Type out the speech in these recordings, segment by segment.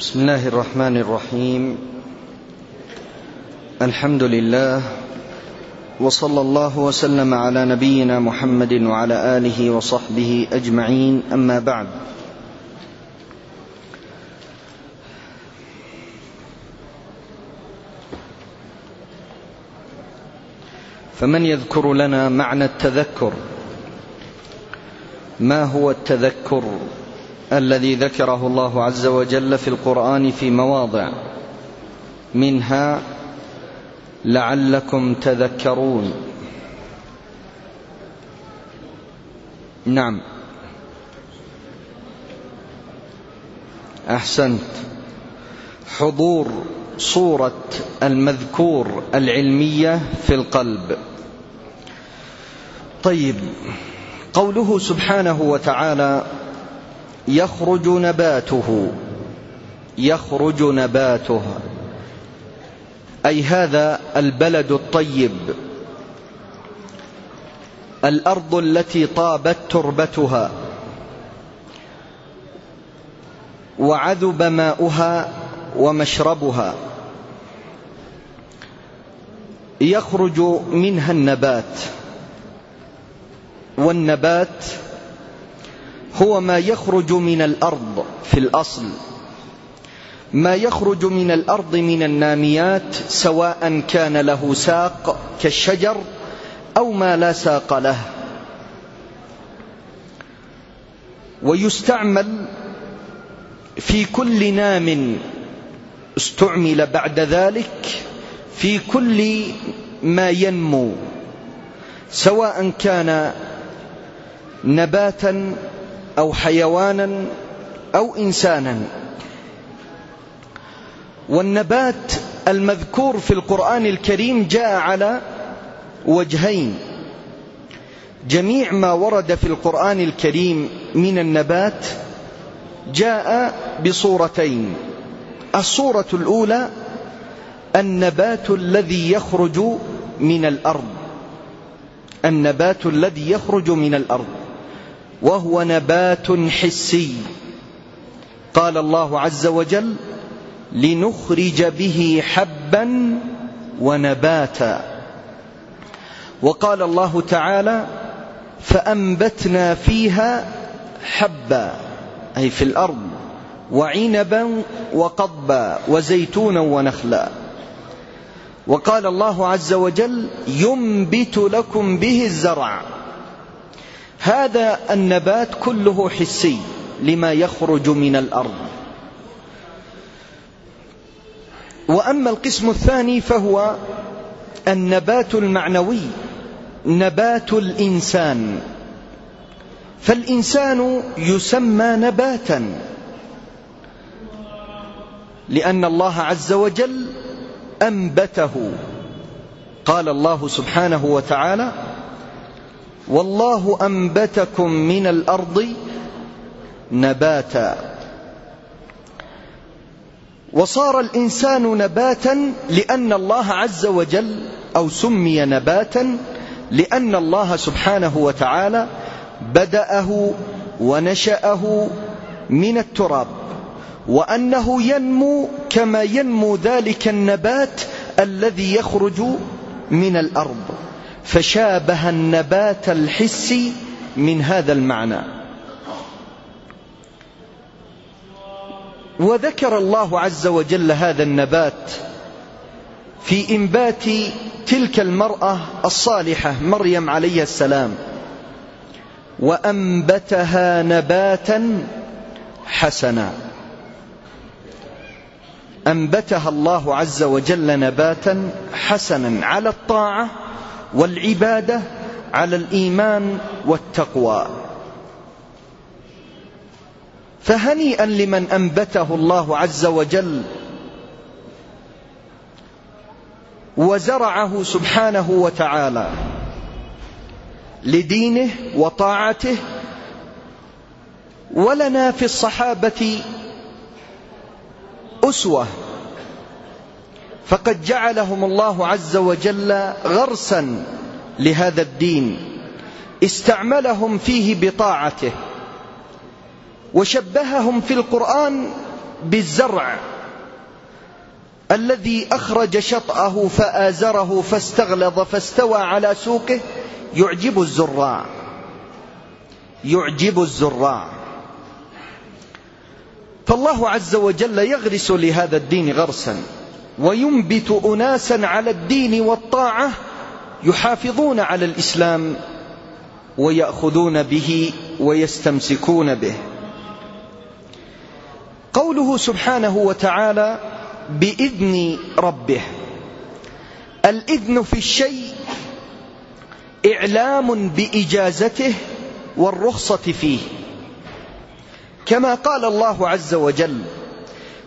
بسم الله الرحمن الرحيم. الحمد لله وصلى الله وسلم على نبينا محمد وعلى آله وصحبه أجمعين. أما بعد فمن يذكر لنا معنى التذكر؟ ما هو التذكر؟ الذي ذكره الله عز وجل في القرآن في مواضع منها لعلكم تذكرون. نعم. أحسنت. حضور صورة المذكور العلمية في القلب. طيب قوله سبحانه وتعالى يخرج نباته. يخرج نباته. أي هذا البلد الطيب. الأرض التي طابت تربتها. وعذب ماؤها ومشربها. يخرج منها النبات. والنبات هو ما يخرج من الأرض في الأصل. ما يخرج من الأرض من الناميات سواء كان له ساق كالشجر أو ما لا ساق له. ويستعمل في كل نام استعمل بعد ذلك في كل ما ينمو سواء كان نباتا أو حيوانا أو إنسانا. والنبات المذكور في القرآن الكريم جاء على وجهين. جميع ما ورد في القرآن الكريم من النبات جاء بصورتين. الصورة الأولى النبات الذي يخرج من الأرض. النبات الذي يخرج من الأرض. وهو نبات حسي. قال الله عز وجل لنخرج به حبا ونباتا. وقال الله تعالى فأنبتنا فيها حبا أي في الأرض وعنبا وقضبا وزيتونا ونخلا. وقال الله عز وجل ينبت لكم به الزرع. هذا النبات كله حسي لما يخرج من الأرض. وأما القسم الثاني فهو النبات المعنوي نبات الإنسان. فالإنسان يسمى نباتا لأن الله عز وجل أنبته. قال الله سبحانه وتعالى والله أنبتكم من الأرض نباتا. وصار الإنسان نباتا لأن الله عز وجل أو سمي نباتا لأن الله سبحانه وتعالى بدأه ونشأه من التراب. وأنه ينمو كما ينمو ذلك النبات الذي يخرج من الأرض. فشابه النبات الحسي من هذا المعنى. وذكر الله عز وجل هذا النبات في إنبات تلك المرأة الصالحة مريم عليه السلام وأنبتها نباتا حسنا. أنبتها الله عز وجل نباتا حسنا على الطاعة والعبادة على الإيمان والتقوى. فهنيئا لمن أنبته الله عز وجل وزرعه سبحانه وتعالى لدينه وطاعته ولنا في الصحابة أسوة فقد جعلهم الله عز وجل غرسا لهذا الدين. استعملهم فيه بطاعته. وشبههم في القرآن بالزرع الذي أخرج شطأه فآزره فاستغلظ فاستوى على سوقه. يعجب الزراع. يعجب الزراع. فالله عز وجل يغرس لهذا الدين غرسا. وينبت أناسا على الدين والطاعة يحافظون على الإسلام ويأخذون به ويستمسكون به. قوله سبحانه وتعالى بإذن ربه. الإذن في الشيء إعلام بإجازته والرخصة فيه. كما قال الله عز وجل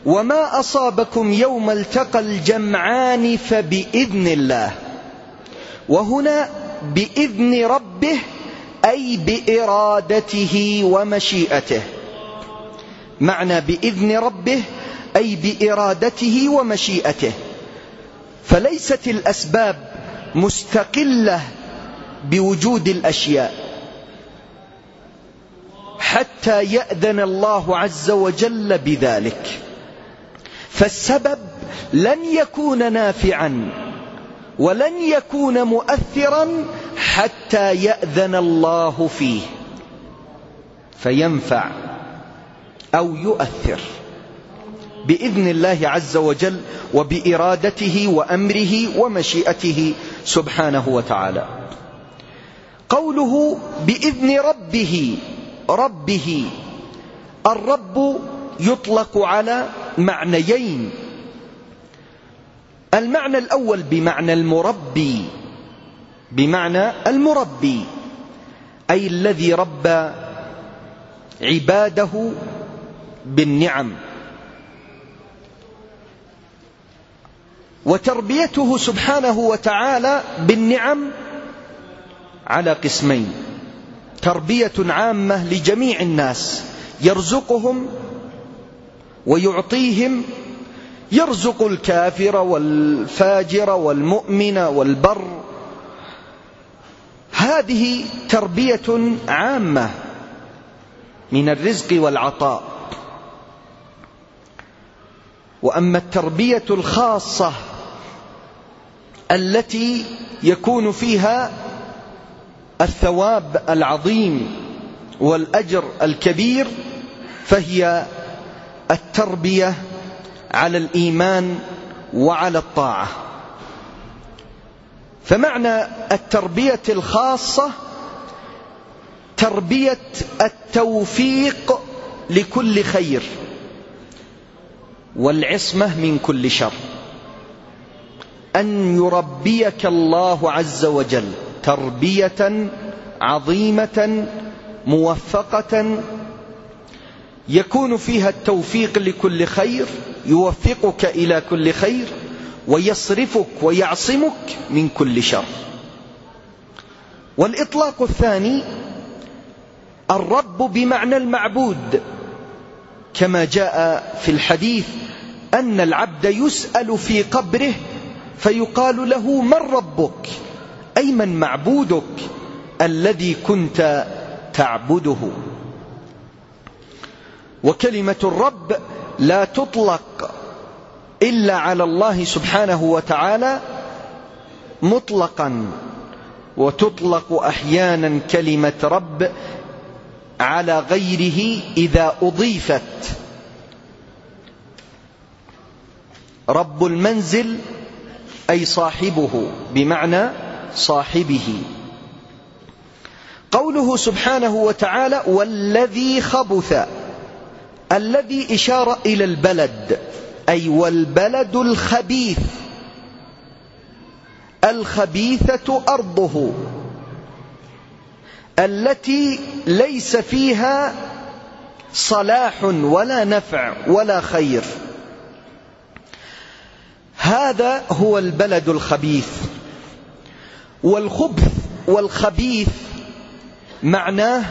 وما أصابكم يوم التقى الجمعان فبإذن الله. وهنا بإذن ربه أي بإرادته ومشيئته. معنى بإذن ربه أي بإرادته ومشيئته. فليست الأسباب مستقلة بوجود الأشياء. حتى يأذن الله عز وجل بذلك. فالسبب لن يكون نافعا ولن يكون مؤثرا حتى يأذن الله فيه. فينفع أو يؤثر بإذن الله عز وجل وبإرادته وأمره ومشيئته سبحانه وتعالى. قوله بإذن ربه ربه الرب يطلق على معنيين. المعنى الأول بمعنى المربي بمعنى المربي أي الذي ربى عباده بالنعم. وتربيته سبحانه وتعالى بالنعم على قسمين. تربية عامة لجميع الناس يرزقهم ويعطيهم يرزق الكافر والفاجر والمؤمن والبر. هذه تربية عامة من الرزق والعطاء. وأما التربية الخاصة التي يكون فيها الثواب العظيم والأجر الكبير فهي التربية على الإيمان وعلى الطاعة. فمعنى التربية الخاصة تربية التوفيق لكل خير والعصمة من كل شر. أن يربيك الله عز وجل تربية عظيمة موفقة يكون فيها التوفيق لكل خير يوفقك إلى كل خير ويصرفك ويعصمك من كل شر. والإطلاق الثاني الرب بمعنى المعبود. كما جاء في الحديث أن العبد يسأل في قبره فيقال له من ربك؟ أي من معبودك الذي كنت تعبده؟ وكلمة الرب لا تطلق إلا على الله سبحانه وتعالى مطلقا. وتطلق أحيانا كلمة رب على غيره إذا أضيفت. رب المنزل أي صاحبه بمعنى صاحبه. قوله سبحانه وتعالى والذي خبث. الذي إشار إلى البلد أي والبلد الخبيث. الخبيثة أرضه التي ليس فيها صلاح ولا نفع ولا خير. هذا هو البلد الخبيث. والخبث والخبيث معناه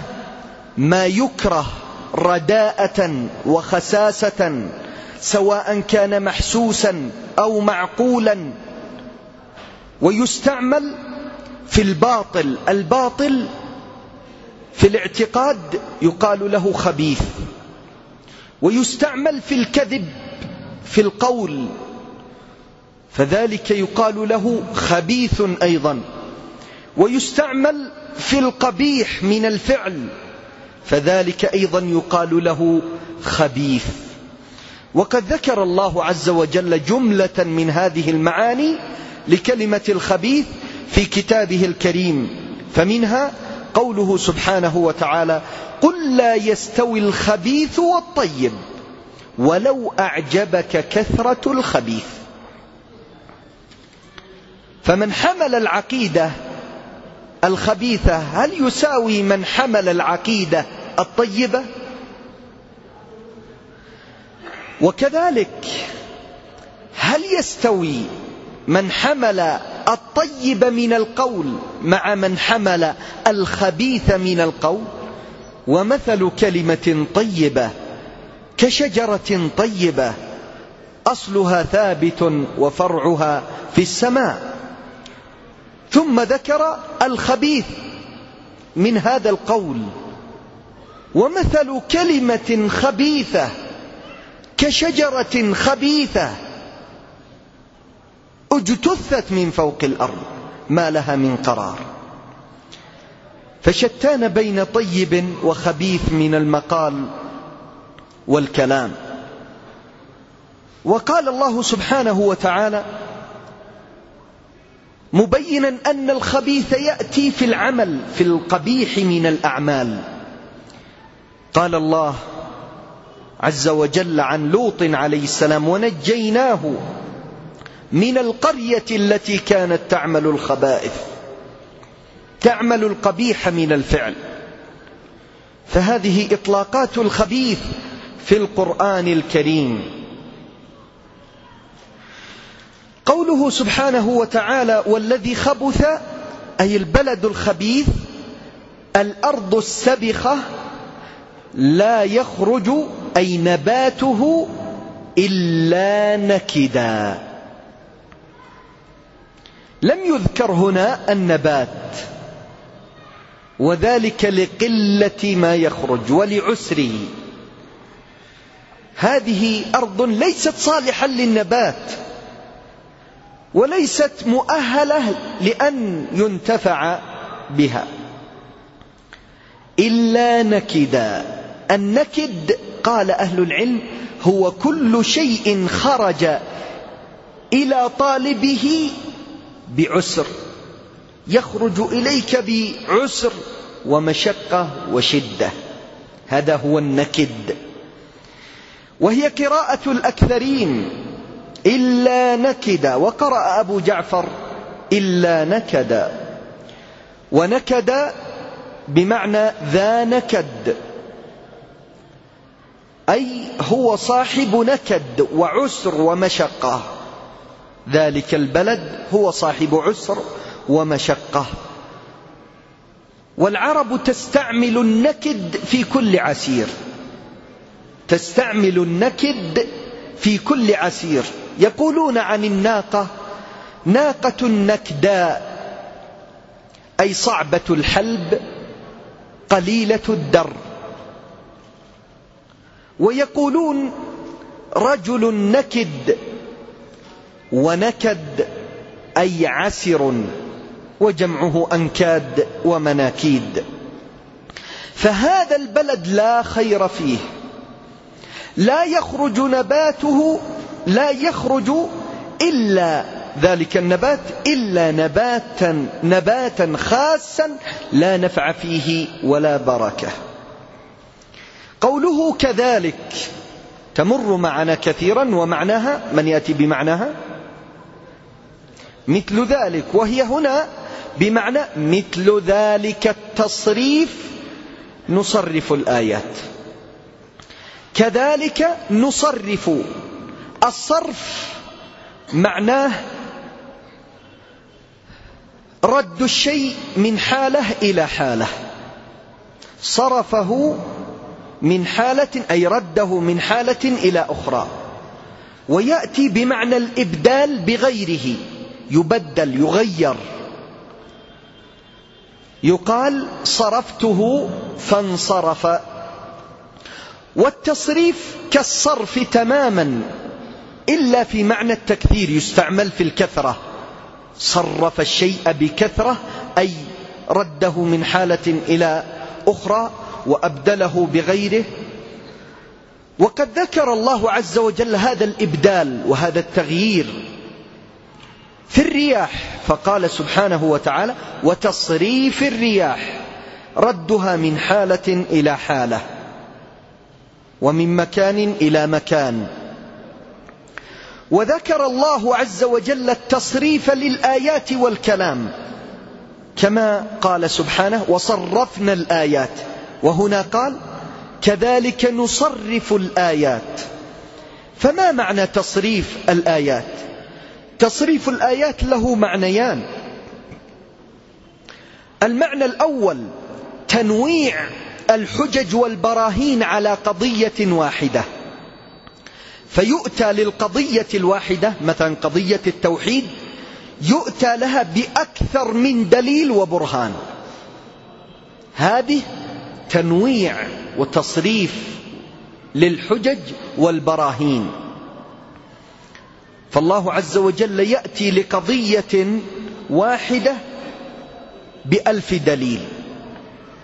ما يكره رداءة وخساسة سواء كان محسوسا أو معقولا. ويستعمل في الباطل. الباطل في الاعتقاد يقال له خبيث. ويستعمل في الكذب في القول. فذلك يقال له خبيث أيضا. ويستعمل في القبيح من الفعل. فذلك أيضا يقال له خبيث. وقد ذكر الله عز وجل جملة من هذه المعاني لكلمة الخبيث في كتابه الكريم فمنها قوله سبحانه وتعالى قل لا يستوي الخبيث والطيب ولو أعجبك كثرة الخبيث. فمن حمل العقيدة الخبيثة هل يساوي من حمل العقيدة الطيبة؟ وكذلك هل يستوي من حمل الطيب من القول مع من حمل الخبيث من القول؟ ومثل كلمة طيبة كشجرة طيبة أصلها ثابت وفرعها في السماء. ثم ذكر الخبيث من هذا القول. ومثل كلمة خبيثة كشجرة خبيثة اجتثت من فوق الأرض ما لها من قرار. فشتان بين طيب وخبيث من المقال والكلام. وقال الله سبحانه وتعالى مبينا أن الخبيث يأتي في العمل في القبيح من الأعمال. قال الله عز وجل عن لوط عليه السلام ونجيناه من القرية التي كانت تعمل الخبائث تعمل القبيح من الفعل. فهذه إطلاقات الخبيث في القرآن الكريم. قوله سبحانه وتعالى والذي خبث أي البلد الخبيث الأرض السبخة لا يخرج أي نباته إلا نكدا. لم يذكر هنا النبات وذلك لقلة ما يخرج ولعسره. هذه أرض ليست صالحا للنبات. وليست مؤهلة لأن ينتفع بها. إلا نكدا النكد قال أهل العلم هو كل شيء خرج إلى طالبه بعسر. يخرج إليك بعسر ومشقة وشدة. هذا هو النكد. وهي قراءة الأكثرين. إلا نكدا وقرأ أبو جعفر إلا نكدا ونكد بمعنى ذا نكد. أي هو صاحب نكد وعسر ومشقة. ذلك البلد هو صاحب عسر ومشقة. والعرب تستعمل النكد في كل عسير. تستعمل النكد في كل عسير. يقولون عن الناقة ناقة نكداء أي صعبة الحلب قليلة الدر. ويقولون رجل نكد ونكد أي عسر وجمعه أنكاد ومناكيد. فهذا البلد لا خير فيه. لا يخرج نباته لا يخرج إلا ذلك النبات إلا نباتا نباتا خاصا لا نفع فيه ولا بركة. قوله كذلك تمر معنا كثيرا ومعناها من يأتي بمعناها؟ مثل ذلك وهي هنا بمعنى مثل ذلك التصريف نصرف الآيات. كذلك نصرف الصرف معناه رد الشيء من حالة إلى حالة. صرفه من حالة أي رده من حالة إلى أخرى. ويأتي بمعنى الإبدال بغيره. يبدل يغير. يقال صرفته فانصرف. والتصريف كالصرف تماما. إلا في معنى التكثير يستعمل في الكثرة. صرف الشيء بكثرة أي رده من حالة إلى أخرى وأبدله بغيره. وقد ذكر الله عز وجل هذا الإبدال وهذا التغيير في الرياح. فقال سبحانه وتعالى وتصريف الرياح ردها من حالة إلى حالة ومن مكان إلى مكان. وذكر الله عز وجل التصريف للآيات والكلام. كما قال سبحانه وصرفنا الآيات. وهنا قال كذلك نصرف الآيات. فما معنى تصريف الآيات؟ تصريف الآيات له معنيان. المعنى الأول تنويع الحجج والبراهين على قضية واحدة. فيؤتى للقضية الواحدة مثلا قضية التوحيد يؤتى لها بأكثر من دليل وبرهان. هذه تنويع وتصريف للحجج والبراهين. فالله عز وجل يأتي لقضية واحدة بألف دليل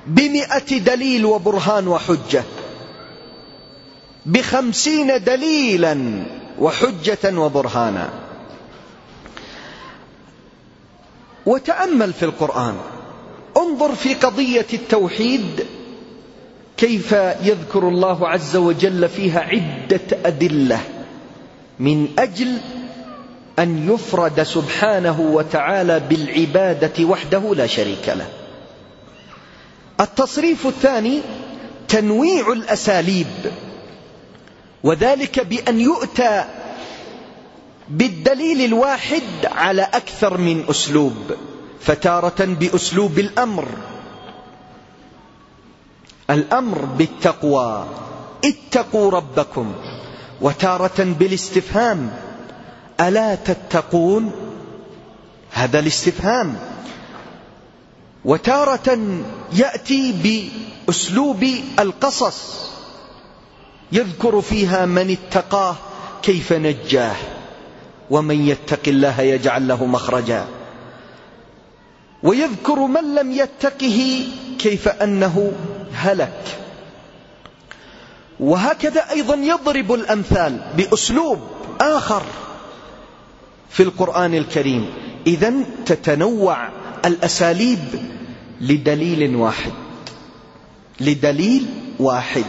بمئة دليل وبرهان وحجة. بخمسين دليلا وحجة وبرهانا. وتأمل في القرآن. انظر في قضية التوحيد. كيف يذكر الله عز وجل فيها عدة أدلة. من أجل أن يفرد سبحانه وتعالى بالعبادة وحده لا شريك له. التصريف الثاني تنويع الأساليب. وذلك بأن يؤتى بالدليل الواحد على أكثر من أسلوب فتارة بأسلوب الأمر. الأمر بالتقوى اتقوا ربكم. وتارة بالاستفهام ألا تتقون؟ هذا الاستفهام. وتارة يأتي بأسلوب القصص. يذكر فيها من اتقاه كيف نجاه ومن يتق الله يجعل له مخرجا. ويذكر من لم يتقه كيف أنه هلك. وهكذا أيضا يضرب الأمثال بأسلوب آخر في القرآن الكريم. إذا تتنوع الأساليب لدليل واحد. لدليل واحد.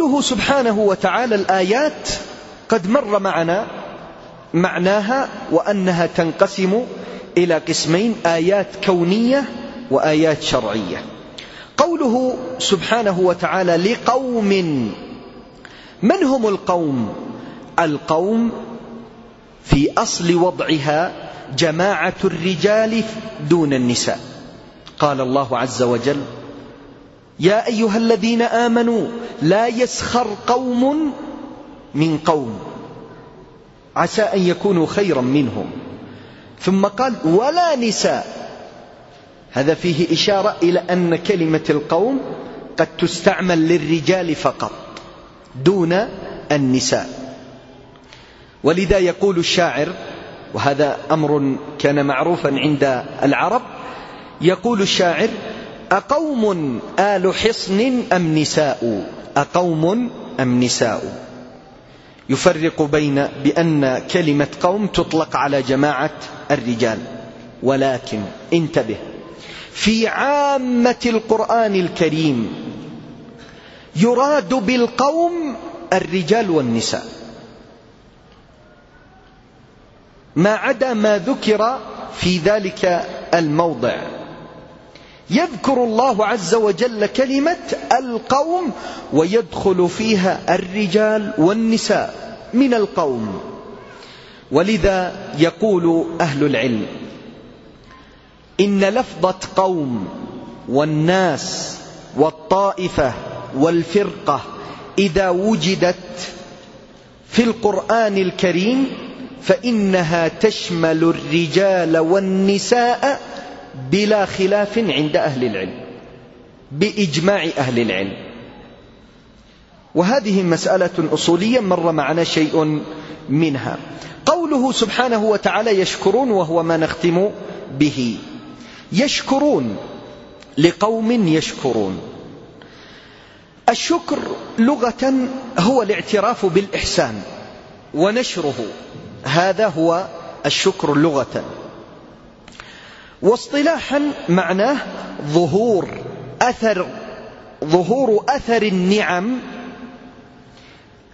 قوله سبحانه وتعالى الآيات قد مر معنا معناها وأنها تنقسم إلى قسمين آيات كونية وآيات شرعية. قوله سبحانه وتعالى لقوم من هم القوم؟ القوم في أصل وضعها جماعة الرجال دون النساء. قال الله عز وجل يا أيها الذين آمنوا لا يسخر قوم من قوم. عسى أن يكونوا خيرا منهم. ثم قال ولا نساء. هذا فيه إشارة إلى أن كلمة القوم قد تستعمل للرجال فقط دون النساء. ولذا يقول الشاعر وهذا أمر كان معروفا عند العرب يقول الشاعر أقوم آل حصن أم نساء؟ أقوم أم نساء؟ يفرق بين بأن كلمة قوم تطلق على جماعة الرجال. ولكن انتبه في عامة القرآن الكريم يراد بالقوم الرجال والنساء. ما عدا ما ذكر في ذلك الموضع. يذكر الله عز وجل كلمة القوم ويدخل فيها الرجال والنساء من القوم. ولذا يقول أهل العلم إن لفظة قوم والناس والطائفة والفرقة إذا وجدت في القرآن الكريم فإنها تشمل الرجال والنساء بلا خلاف عند أهل العلم بإجماع أهل العلم. وهذه مسألة أصولية مر معنا شيء منها. قوله سبحانه وتعالى يشكرون وهو ما نختم به. يشكرون لقوم يشكرون. الشكر لغة هو الاعتراف بالإحسان ونشره. هذا هو الشكر لغة. واصطلاحا معناه ظهور أثر ظهور أثر النعم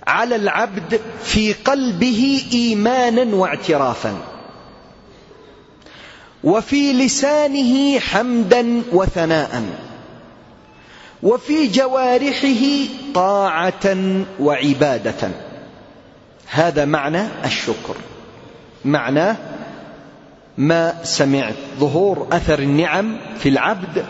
على العبد في قلبه إيمانا واعترافا وفي لسانه حمدا وثناء وفي جوارحه طاعة وعبادة. هذا معنى الشكر. معناه ما سمعت. ظهور أثر النعم في العبد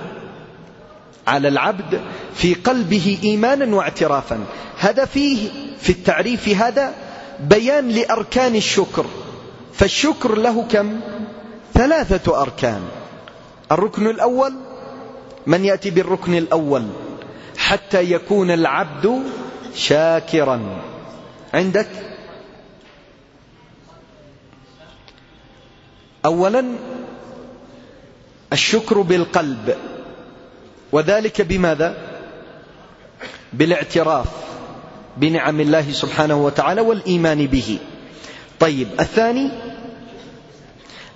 على العبد في قلبه إيمانا واعترافا. هذا فيه في التعريف هذا بيان لأركان الشكر. فالشكر له كم؟ ثلاثة أركان. الركن الأول من يأتي بالركن الأول؟ حتى يكون العبد شاكرا. عندك؟ أولا الشكر بالقلب. وذلك بماذا؟ بالاعتراف بنعم الله سبحانه وتعالى والإيمان به. طيب الثاني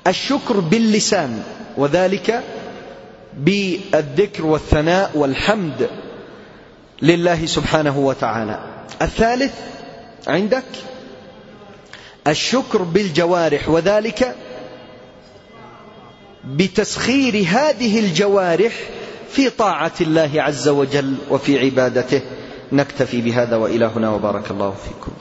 الشكر باللسان وذلك بالذكر والثناء والحمد لله سبحانه وتعالى. الثالث عندك الشكر بالجوارح وذلك بتسخير هذه الجوارح في طاعة الله عز وجل وفي عبادته. نكتفي بهذا وإلهنا وبارك الله فيكم.